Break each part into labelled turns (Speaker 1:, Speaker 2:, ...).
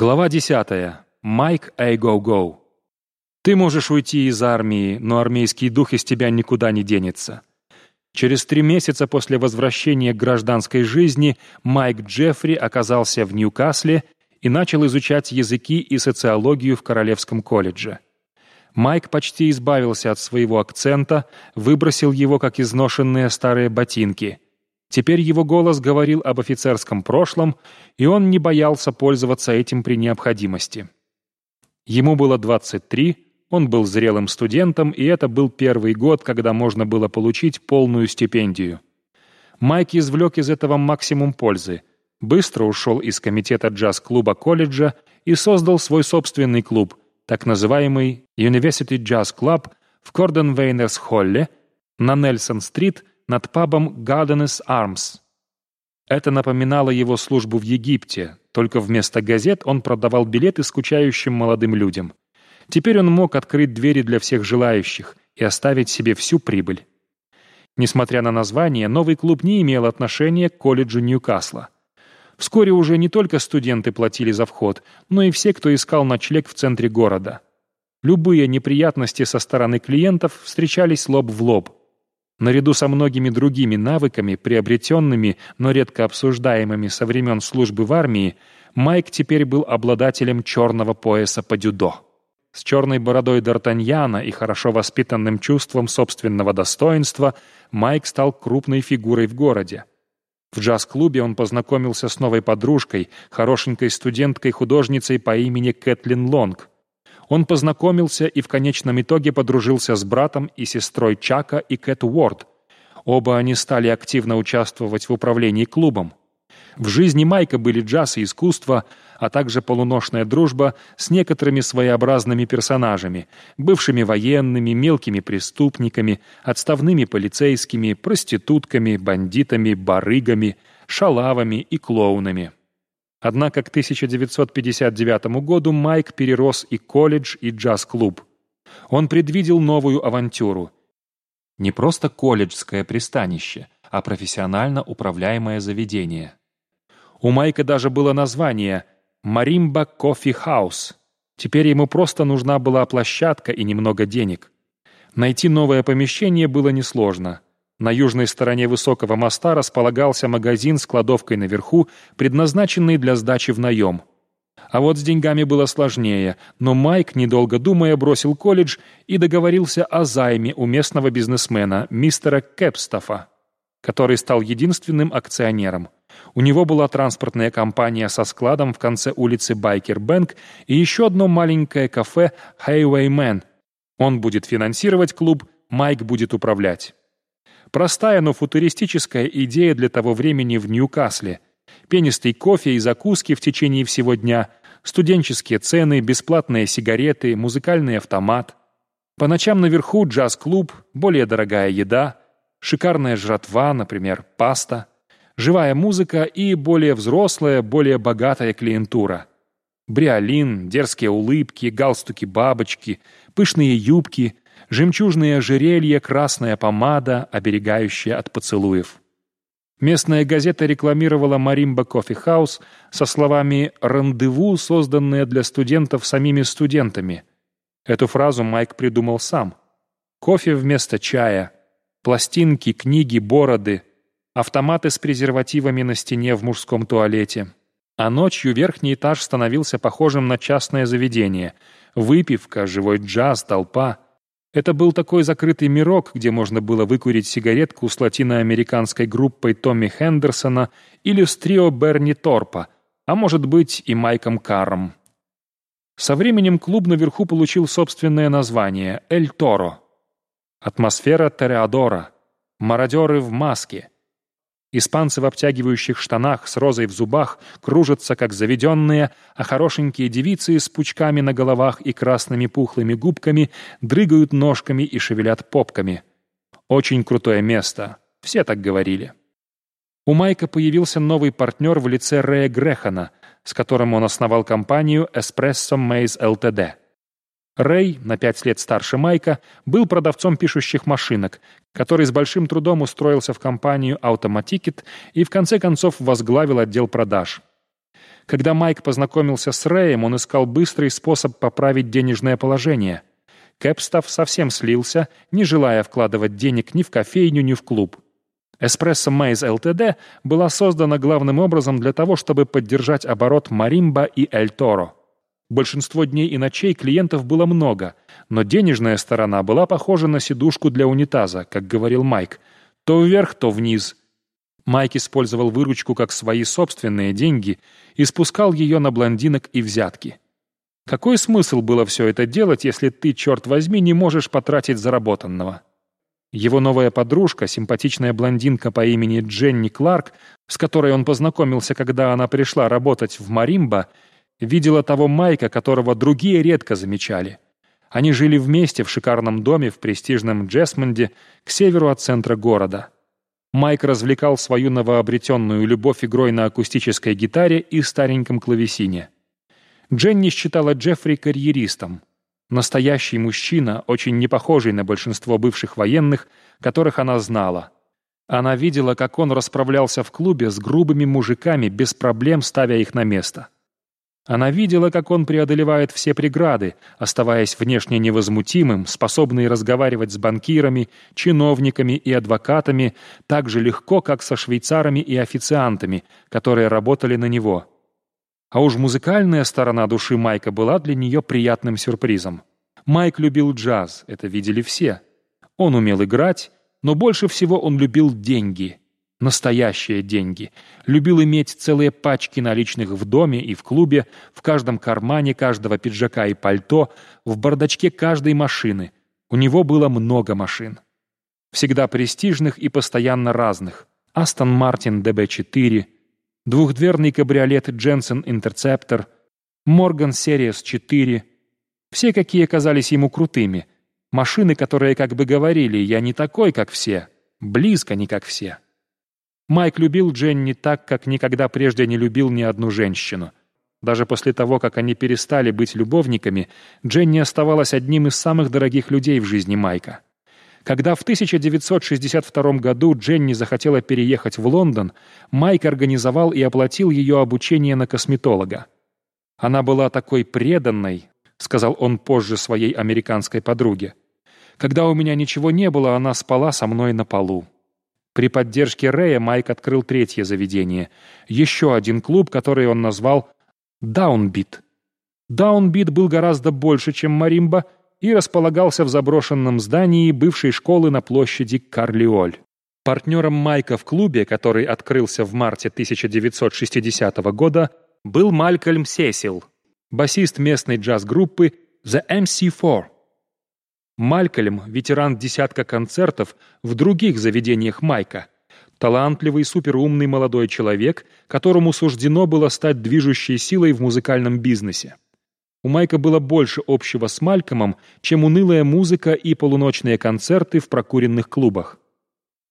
Speaker 1: Глава 10. Майк Эй-Гоу-Гоу. Ты можешь уйти из армии, но армейский дух из тебя никуда не денется. Через три месяца после возвращения к гражданской жизни Майк Джеффри оказался в Ньюкасле и начал изучать языки и социологию в Королевском колледже. Майк почти избавился от своего акцента, выбросил его, как изношенные старые ботинки – Теперь его голос говорил об офицерском прошлом, и он не боялся пользоваться этим при необходимости. Ему было 23, он был зрелым студентом, и это был первый год, когда можно было получить полную стипендию. Майк извлек из этого максимум пользы, быстро ушел из комитета джаз-клуба колледжа и создал свой собственный клуб, так называемый University Jazz Club в Корден-Вейнерс-Холле на Нельсон-стрит – над пабом Gardeners Arms. Это напоминало его службу в Египте, только вместо газет он продавал билеты скучающим молодым людям. Теперь он мог открыть двери для всех желающих и оставить себе всю прибыль. Несмотря на название, новый клуб не имел отношения к колледжу Ньюкасла. Вскоре уже не только студенты платили за вход, но и все, кто искал ночлег в центре города. Любые неприятности со стороны клиентов встречались лоб в лоб – Наряду со многими другими навыками, приобретенными, но редко обсуждаемыми со времен службы в армии, Майк теперь был обладателем черного пояса по дюдо. С черной бородой Д'Артаньяна и хорошо воспитанным чувством собственного достоинства Майк стал крупной фигурой в городе. В джаз-клубе он познакомился с новой подружкой, хорошенькой студенткой-художницей по имени Кэтлин Лонг – он познакомился и в конечном итоге подружился с братом и сестрой Чака и Кэт Уорд. Оба они стали активно участвовать в управлении клубом. В жизни Майка были джаз и искусство, а также полуношная дружба с некоторыми своеобразными персонажами, бывшими военными, мелкими преступниками, отставными полицейскими, проститутками, бандитами, барыгами, шалавами и клоунами. Однако к 1959 году Майк перерос и колледж, и джаз-клуб. Он предвидел новую авантюру. Не просто колледжское пристанище, а профессионально управляемое заведение. У Майка даже было название «Маримба Кофи Хаус». Теперь ему просто нужна была площадка и немного денег. Найти новое помещение было несложно – на южной стороне высокого моста располагался магазин с кладовкой наверху, предназначенный для сдачи в наем. А вот с деньгами было сложнее, но Майк, недолго думая, бросил колледж и договорился о займе у местного бизнесмена, мистера Кэпстафа, который стал единственным акционером. У него была транспортная компания со складом в конце улицы Байкер Бэнк и еще одно маленькое кафе Highwayman. Он будет финансировать клуб, Майк будет управлять. Простая, но футуристическая идея для того времени в Ньюкасле. Пенистый кофе и закуски в течение всего дня, студенческие цены, бесплатные сигареты, музыкальный автомат. По ночам наверху джаз-клуб, более дорогая еда, шикарная жратва, например, паста, живая музыка и более взрослая, более богатая клиентура. Бриолин, дерзкие улыбки, галстуки-бабочки, пышные юбки — жемчужные ожерелья, красная помада, оберегающая от поцелуев. Местная газета рекламировала «Маримба Кофе Хаус» со словами «рандеву, созданное для студентов самими студентами». Эту фразу Майк придумал сам. Кофе вместо чая, пластинки, книги, бороды, автоматы с презервативами на стене в мужском туалете. А ночью верхний этаж становился похожим на частное заведение. Выпивка, живой джаз, толпа — это был такой закрытый мирок, где можно было выкурить сигаретку с латиноамериканской группой Томми Хендерсона или с трио Берни Торпа, а может быть и Майком Карром. Со временем клуб наверху получил собственное название «Эль Торо». Атмосфера Тореадора. Мародеры в маске. Испанцы в обтягивающих штанах с розой в зубах кружатся, как заведенные, а хорошенькие девицы с пучками на головах и красными пухлыми губками дрыгают ножками и шевелят попками. Очень крутое место. Все так говорили. У Майка появился новый партнер в лице Рэя Грехана, с которым он основал компанию «Эспрессо Мейз ЛТД». Рэй, на пять лет старше Майка, был продавцом пишущих машинок, который с большим трудом устроился в компанию Automatikit и в конце концов возглавил отдел продаж. Когда Майк познакомился с Рэем, он искал быстрый способ поправить денежное положение. Кэпстав совсем слился, не желая вкладывать денег ни в кофейню, ни в клуб. «Эспрессо Мейз ЛТД» была создана главным образом для того, чтобы поддержать оборот «Маримба» и «Эль Торо». Большинство дней и ночей клиентов было много, но денежная сторона была похожа на сидушку для унитаза, как говорил Майк. То вверх, то вниз. Майк использовал выручку как свои собственные деньги и спускал ее на блондинок и взятки. Какой смысл было все это делать, если ты, черт возьми, не можешь потратить заработанного? Его новая подружка, симпатичная блондинка по имени Дженни Кларк, с которой он познакомился, когда она пришла работать в Маримба, видела того Майка, которого другие редко замечали. Они жили вместе в шикарном доме в престижном Джесмонде к северу от центра города. Майк развлекал свою новообретенную любовь игрой на акустической гитаре и стареньком клавесине. Дженни считала Джеффри карьеристом. Настоящий мужчина, очень не похожий на большинство бывших военных, которых она знала. Она видела, как он расправлялся в клубе с грубыми мужиками, без проблем ставя их на место. Она видела, как он преодолевает все преграды, оставаясь внешне невозмутимым, способный разговаривать с банкирами, чиновниками и адвокатами так же легко, как со швейцарами и официантами, которые работали на него. А уж музыкальная сторона души Майка была для нее приятным сюрпризом. Майк любил джаз, это видели все. Он умел играть, но больше всего он любил деньги – Настоящие деньги. Любил иметь целые пачки наличных в доме и в клубе, в каждом кармане каждого пиджака и пальто, в бардачке каждой машины. У него было много машин. Всегда престижных и постоянно разных. Астон Мартин DB4, двухдверный кабриолет Jensen Interceptor, Morgan Series 4. Все, какие казались ему крутыми. Машины, которые как бы говорили «я не такой, как все», близко не как все. Майк любил Дженни так, как никогда прежде не любил ни одну женщину. Даже после того, как они перестали быть любовниками, Дженни оставалась одним из самых дорогих людей в жизни Майка. Когда в 1962 году Дженни захотела переехать в Лондон, Майк организовал и оплатил ее обучение на косметолога. «Она была такой преданной», — сказал он позже своей американской подруге. «Когда у меня ничего не было, она спала со мной на полу». При поддержке Рэя Майк открыл третье заведение. Еще один клуб, который он назвал «Даунбит». Даунбит был гораздо больше, чем Маримба, и располагался в заброшенном здании бывшей школы на площади Карлиоль. Партнером Майка в клубе, который открылся в марте 1960 года, был Малькольм Сесил, басист местной джаз-группы The MC4. Малькольм – ветеран десятка концертов в других заведениях Майка. Талантливый, суперумный молодой человек, которому суждено было стать движущей силой в музыкальном бизнесе. У Майка было больше общего с Малькомом, чем унылая музыка и полуночные концерты в прокуренных клубах.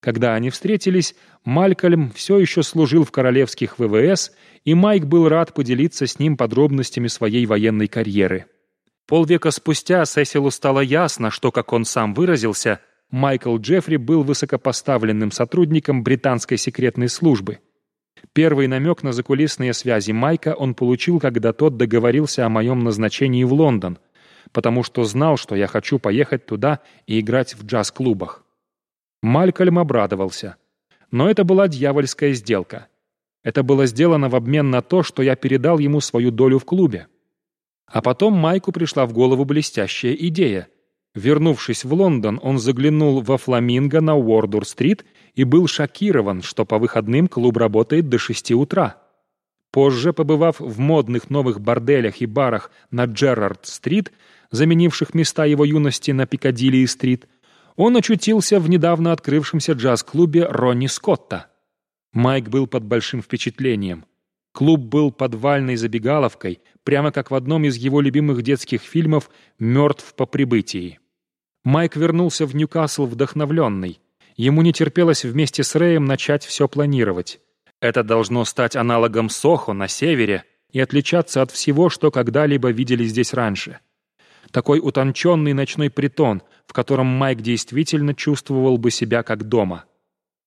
Speaker 1: Когда они встретились, Малькольм все еще служил в королевских ВВС, и Майк был рад поделиться с ним подробностями своей военной карьеры. Полвека спустя Сесилу стало ясно, что, как он сам выразился, Майкл Джеффри был высокопоставленным сотрудником британской секретной службы. Первый намек на закулисные связи Майка он получил, когда тот договорился о моем назначении в Лондон, потому что знал, что я хочу поехать туда и играть в джаз-клубах. Малькольм обрадовался. Но это была дьявольская сделка. Это было сделано в обмен на то, что я передал ему свою долю в клубе. А потом Майку пришла в голову блестящая идея. Вернувшись в Лондон, он заглянул во Фламинго на Уордур-стрит и был шокирован, что по выходным клуб работает до шести утра. Позже, побывав в модных новых борделях и барах на Джерард-стрит, заменивших места его юности на Пикадилли-стрит, он очутился в недавно открывшемся джаз-клубе Ронни Скотта. Майк был под большим впечатлением. Клуб был подвальной забегаловкой, прямо как в одном из его любимых детских фильмов «Мертв по прибытии». Майк вернулся в Ньюкасл вдохновленный. Ему не терпелось вместе с Рэем начать все планировать. Это должно стать аналогом Сохо на севере и отличаться от всего, что когда-либо видели здесь раньше. Такой утонченный ночной притон, в котором Майк действительно чувствовал бы себя как дома.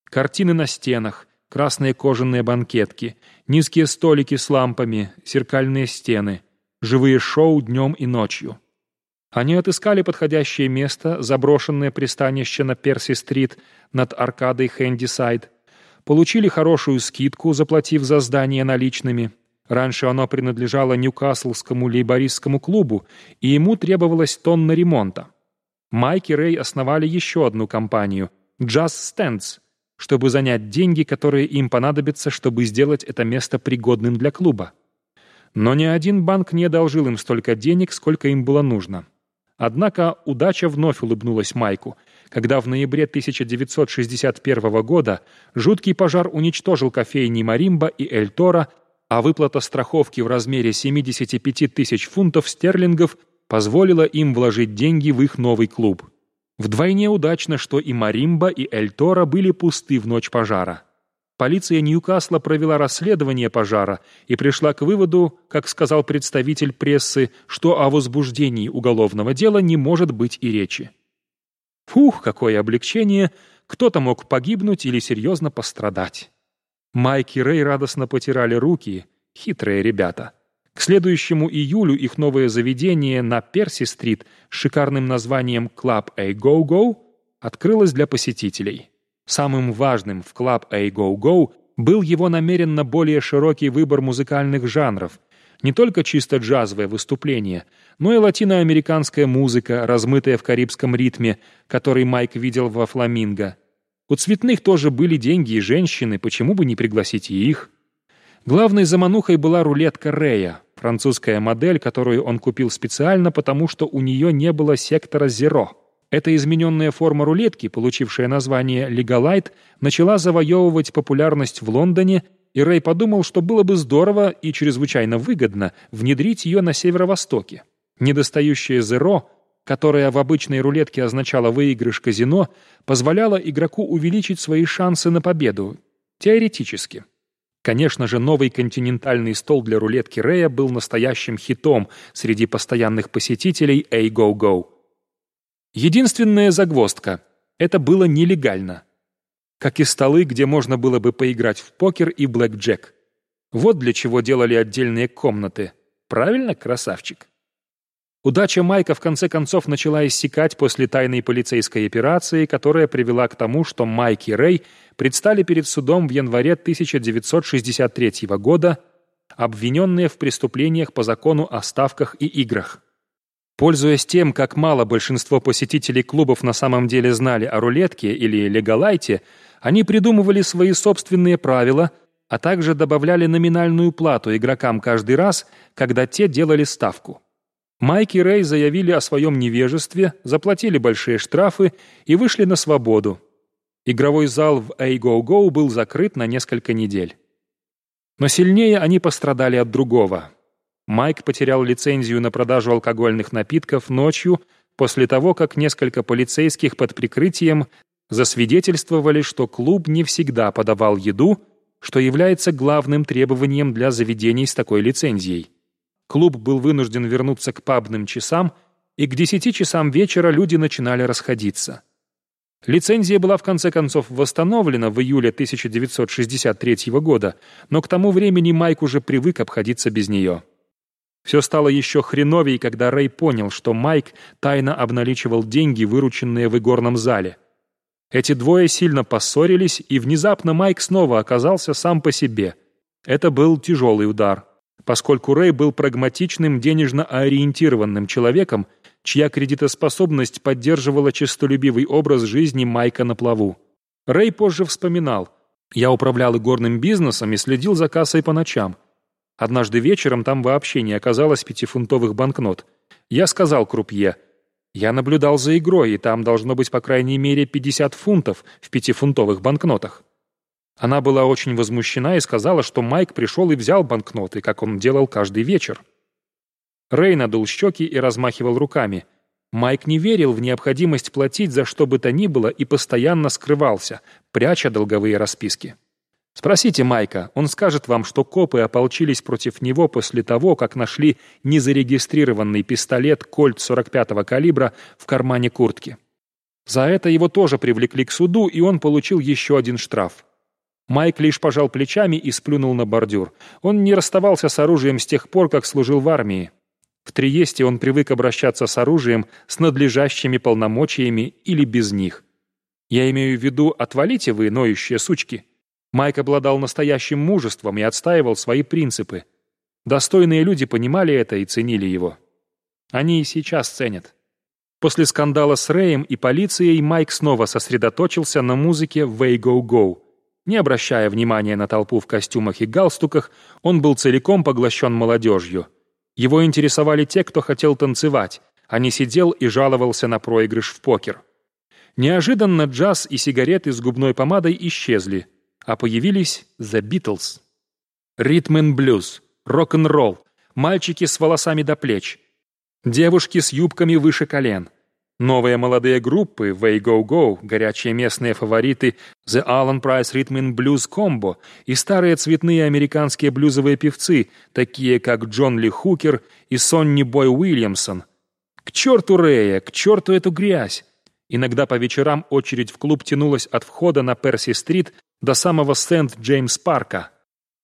Speaker 1: Картины на стенах, красные кожаные банкетки, низкие столики с лампами, зеркальные стены, живые шоу днем и ночью. Они отыскали подходящее место, заброшенное пристанище на Перси-стрит над аркадой Хэндисайд, получили хорошую скидку, заплатив за здание наличными. Раньше оно принадлежало Ньюкаслскому лейбористскому клубу, и ему требовалась тонна ремонта. Майк и Рэй основали еще одну компанию – Jazz Stands, чтобы занять деньги, которые им понадобятся, чтобы сделать это место пригодным для клуба. Но ни один банк не одолжил им столько денег, сколько им было нужно. Однако удача вновь улыбнулась Майку, когда в ноябре 1961 года жуткий пожар уничтожил кофейни Маримба и Эль Торо, а выплата страховки в размере 75 тысяч фунтов стерлингов позволила им вложить деньги в их новый клуб. Вдвойне удачно, что и Маримба, и Эль Торо были пусты в ночь пожара. Полиция Ньюкасла провела расследование пожара и пришла к выводу, как сказал представитель прессы, что о возбуждении уголовного дела не может быть и речи. Фух, какое облегчение! Кто-то мог погибнуть или серьезно пострадать. Майк и Рэй радостно потирали руки, хитрые ребята. К следующему июлю их новое заведение на Перси-стрит с шикарным названием «Club A Go Go» открылось для посетителей. Самым важным в Club A Go Go был его намеренно более широкий выбор музыкальных жанров. Не только чисто джазовое выступление, но и латиноамериканская музыка, размытая в карибском ритме, который Майк видел во «Фламинго». У цветных тоже были деньги и женщины, почему бы не пригласить и их? Главной заманухой была рулетка Рея, французская модель, которую он купил специально, потому что у нее не было сектора «Зеро». Эта измененная форма рулетки, получившая название «Легалайт», начала завоевывать популярность в Лондоне, и Рэй подумал, что было бы здорово и чрезвычайно выгодно внедрить ее на северо-востоке. Недостающее «Зеро», которое в обычной рулетке означало выигрыш казино, позволяло игроку увеличить свои шансы на победу, теоретически. Конечно же, новый континентальный стол для рулетки Рэя был настоящим хитом среди постоянных посетителей A-Go-Go. Единственная загвоздка – это было нелегально. Как и столы, где можно было бы поиграть в покер и блэкджек. Вот для чего делали отдельные комнаты. Правильно, красавчик? Удача Майка в конце концов начала иссякать после тайной полицейской операции, которая привела к тому, что Майк и Рэй предстали перед судом в январе 1963 года, обвиненные в преступлениях по закону о ставках и играх. Пользуясь тем, как мало большинство посетителей клубов на самом деле знали о рулетке или легалайте, они придумывали свои собственные правила, а также добавляли номинальную плату игрокам каждый раз, когда те делали ставку. Майк и Рэй заявили о своем невежестве, заплатили большие штрафы и вышли на свободу. Игровой зал в A-Go-Go был закрыт на несколько недель. Но сильнее они пострадали от другого. Майк потерял лицензию на продажу алкогольных напитков ночью после того, как несколько полицейских под прикрытием засвидетельствовали, что клуб не всегда подавал еду, что является главным требованием для заведений с такой лицензией. Клуб был вынужден вернуться к пабным часам, и к десяти часам вечера люди начинали расходиться. Лицензия была в конце концов восстановлена в июле 1963 года, но к тому времени Майк уже привык обходиться без нее. Все стало еще хреновей, когда Рэй понял, что Майк тайно обналичивал деньги, вырученные в игорном зале. Эти двое сильно поссорились, и внезапно Майк снова оказался сам по себе. Это был тяжелый удар, поскольку Рэй был прагматичным, денежно ориентированным человеком, чья кредитоспособность поддерживала честолюбивый образ жизни Майка на плаву. Рэй позже вспоминал, «Я управлял игорным бизнесом и следил за кассой по ночам. Однажды вечером там вообще не оказалось пятифунтовых банкнот. Я сказал крупье, я наблюдал за игрой, и там должно быть по крайней мере 50 фунтов в пятифунтовых банкнотах. Она была очень возмущена и сказала, что Майк пришел и взял банкноты, как он делал каждый вечер. Рэй надул щеки и размахивал руками. Майк не верил в необходимость платить за что бы то ни было и постоянно скрывался, пряча долговые расписки. Спросите Майка, он скажет вам, что копы ополчились против него после того, как нашли незарегистрированный пистолет «Кольт» 45-го калибра в кармане куртки. За это его тоже привлекли к суду, и он получил еще один штраф. Майк лишь пожал плечами и сплюнул на бордюр. Он не расставался с оружием с тех пор, как служил в армии. В Триесте он привык обращаться с оружием с надлежащими полномочиями или без них. Я имею в виду «отвалите вы, ноющие сучки». Майк обладал настоящим мужеством и отстаивал свои принципы. Достойные люди понимали это и ценили его. Они и сейчас ценят. После скандала с Рэем и полицией Майк снова сосредоточился на музыке «Way Go Go», не обращая внимания на толпу в костюмах и галстуках, он был целиком поглощен молодежью. Его интересовали те, кто хотел танцевать, а не сидел и жаловался на проигрыш в покер. Неожиданно джаз и сигареты с губной помадой исчезли, а появились The Beatles. Ритм блюз, рок-н-ролл, мальчики с волосами до плеч, девушки с юбками выше колен — Новые молодые группы Way Go Go, горячие местные фавориты The Alan Price Rhythm and Blues Combo и старые цветные американские блюзовые певцы, такие как Джон Ли Хукер и Сонни Бой Уильямсон. К черту Рэя, к черту эту грязь! Иногда по вечерам очередь в клуб тянулась от входа на Перси-стрит до самого Сент-Джеймс-парка.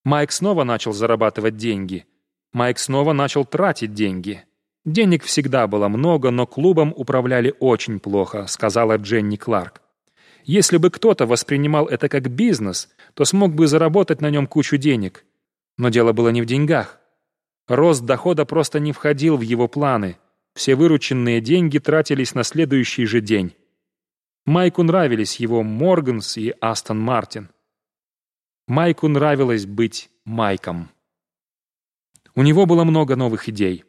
Speaker 1: Майк снова начал зарабатывать деньги. Майк снова начал тратить деньги. «Денег всегда было много, но клубом управляли очень плохо», сказала Дженни Кларк. «Если бы кто-то воспринимал это как бизнес, то смог бы заработать на нем кучу денег. Но дело было не в деньгах. Рост дохода просто не входил в его планы. Все вырученные деньги тратились на следующий же день. Майку нравились его Морганс и Астон Мартин. Майку нравилось быть Майком. У него было много новых идей.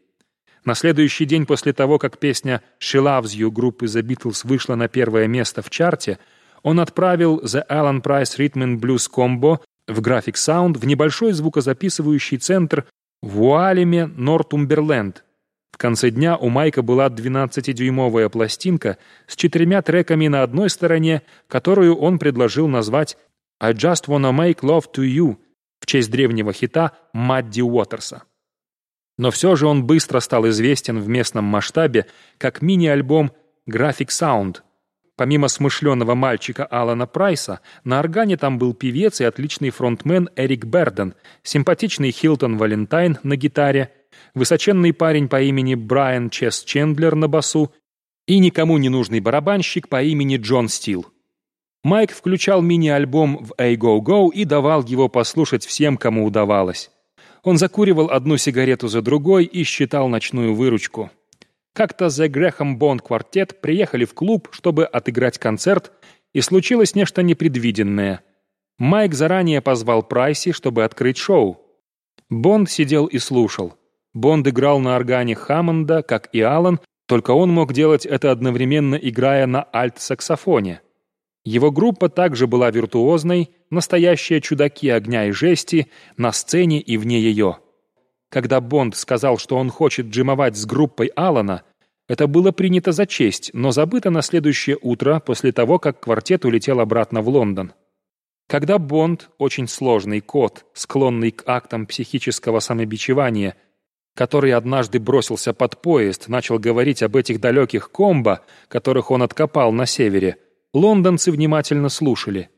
Speaker 1: На следующий день после того, как песня «She Loves You» группы The Beatles вышла на первое место в чарте, он отправил The Alan Price Rhythm and Blues Combo в Graphic Sound в небольшой звукозаписывающий центр в Уалеме, Нортумберленд. В конце дня у Майка была 12-дюймовая пластинка с четырьмя треками на одной стороне, которую он предложил назвать «I just wanna make love to you» в честь древнего хита Мадди Уотерса. Но все же он быстро стал известен в местном масштабе как мини-альбом «Graphic Sound». Помимо смышленого мальчика Алана Прайса, на органе там был певец и отличный фронтмен Эрик Берден, симпатичный Хилтон Валентайн на гитаре, высоченный парень по имени Брайан Чес Чендлер на басу и никому не нужный барабанщик по имени Джон Стил. Майк включал мини-альбом в «A Go Go» и давал его послушать всем, кому удавалось. Он закуривал одну сигарету за другой и считал ночную выручку. Как-то The Graham Bond Quartet приехали в клуб, чтобы отыграть концерт, и случилось нечто непредвиденное. Майк заранее позвал Прайси, чтобы открыть шоу. Бонд сидел и слушал. Бонд играл на органе Хаммонда, как и Аллан, только он мог делать это одновременно, играя на альт-саксофоне. Его группа также была виртуозной, настоящие чудаки огня и жести на сцене и вне ее. Когда Бонд сказал, что он хочет джимовать с группой Алана, это было принято за честь, но забыто на следующее утро после того, как квартет улетел обратно в Лондон. Когда Бонд, очень сложный кот, склонный к актам психического самобичевания, который однажды бросился под поезд, начал говорить об этих далеких комбо, которых он откопал на севере, лондонцы внимательно слушали.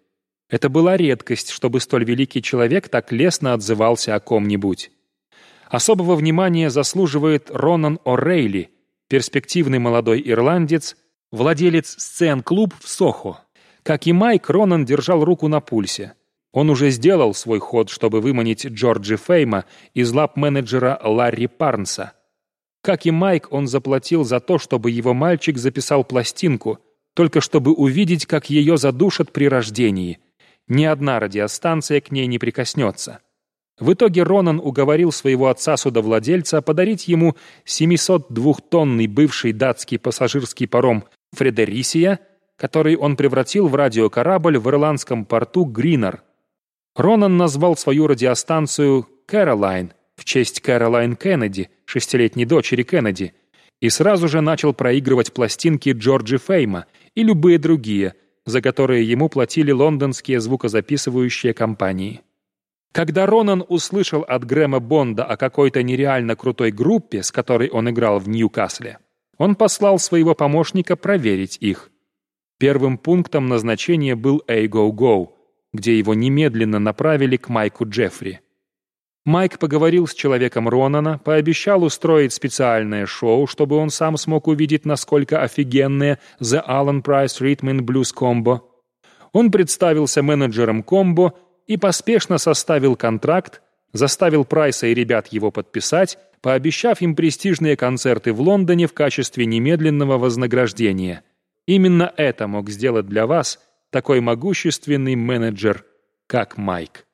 Speaker 1: Это была редкость, чтобы столь великий человек так лестно отзывался о ком-нибудь. Особого внимания заслуживает Ронан О'Рейли, перспективный молодой ирландец, владелец сцен-клуб в Сохо. Как и Майк, Ронан держал руку на пульсе. Он уже сделал свой ход, чтобы выманить Джорджи Фейма из лап менеджера Ларри Парнса. Как и Майк, он заплатил за то, чтобы его мальчик записал пластинку, только чтобы увидеть, как ее задушат при рождении – ни одна радиостанция к ней не прикоснется. В итоге Ронан уговорил своего отца-судовладельца подарить ему 702-тонный бывший датский пассажирский паром «Фредерисия», который он превратил в радиокорабль в ирландском порту Гринер. Ронан назвал свою радиостанцию «Кэролайн» в честь Кэролайн Кеннеди, шестилетней дочери Кеннеди, и сразу же начал проигрывать пластинки Джорджи Фейма и любые другие – за которые ему платили лондонские звукозаписывающие компании. Когда Ронан услышал от Грэма Бонда о какой-то нереально крутой группе, с которой он играл в Ньюкасле, он послал своего помощника проверить их. Первым пунктом назначения был «Эй, Go Go», где его немедленно направили к Майку Джеффри. Майк поговорил с человеком Ронана, пообещал устроить специальное шоу, чтобы он сам смог увидеть, насколько офигенное The Alan Price Rhythm and Blues Combo. Он представился менеджером комбо и поспешно составил контракт, заставил Прайса и ребят его подписать, пообещав им престижные концерты в Лондоне в качестве немедленного вознаграждения. Именно это мог сделать для вас такой могущественный менеджер, как Майк.